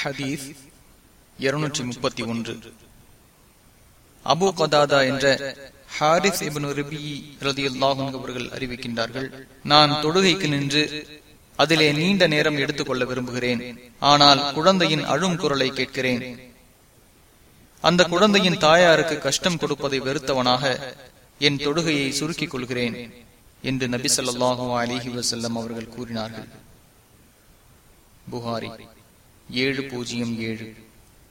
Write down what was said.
ஹதீஸ் இருநூற்றி முப்பத்தி ஒன்று. அபு கதாதா என்ற ஹாரிஸ் இபனு ரிபியி ரதியுல்லாஹும் அவர்கள் அறிவிக்கின்றார்கள் நான் தொழுகைக்கு நின்று அதிலே நீண்ட நேரம் எடுத்துக்கொள்ள விரும்புகிறேன் ஆனால் குழந்தையின் அழும் குரலை கேட்கிறேன். அந்த குழந்தையின் தாயாருக்கு கஷ்டம் கொடுப்பதை வெறுத்தவனாக என் தொழுகையை சுருக்கிக் கொள்கிறேன் என்று நபி சொல்லாஹு அலிஹி வசல்லம் அவர்கள் கூறினார்கள். புகாரி. ஏழு பூஜ்ஜியம் ஏழு.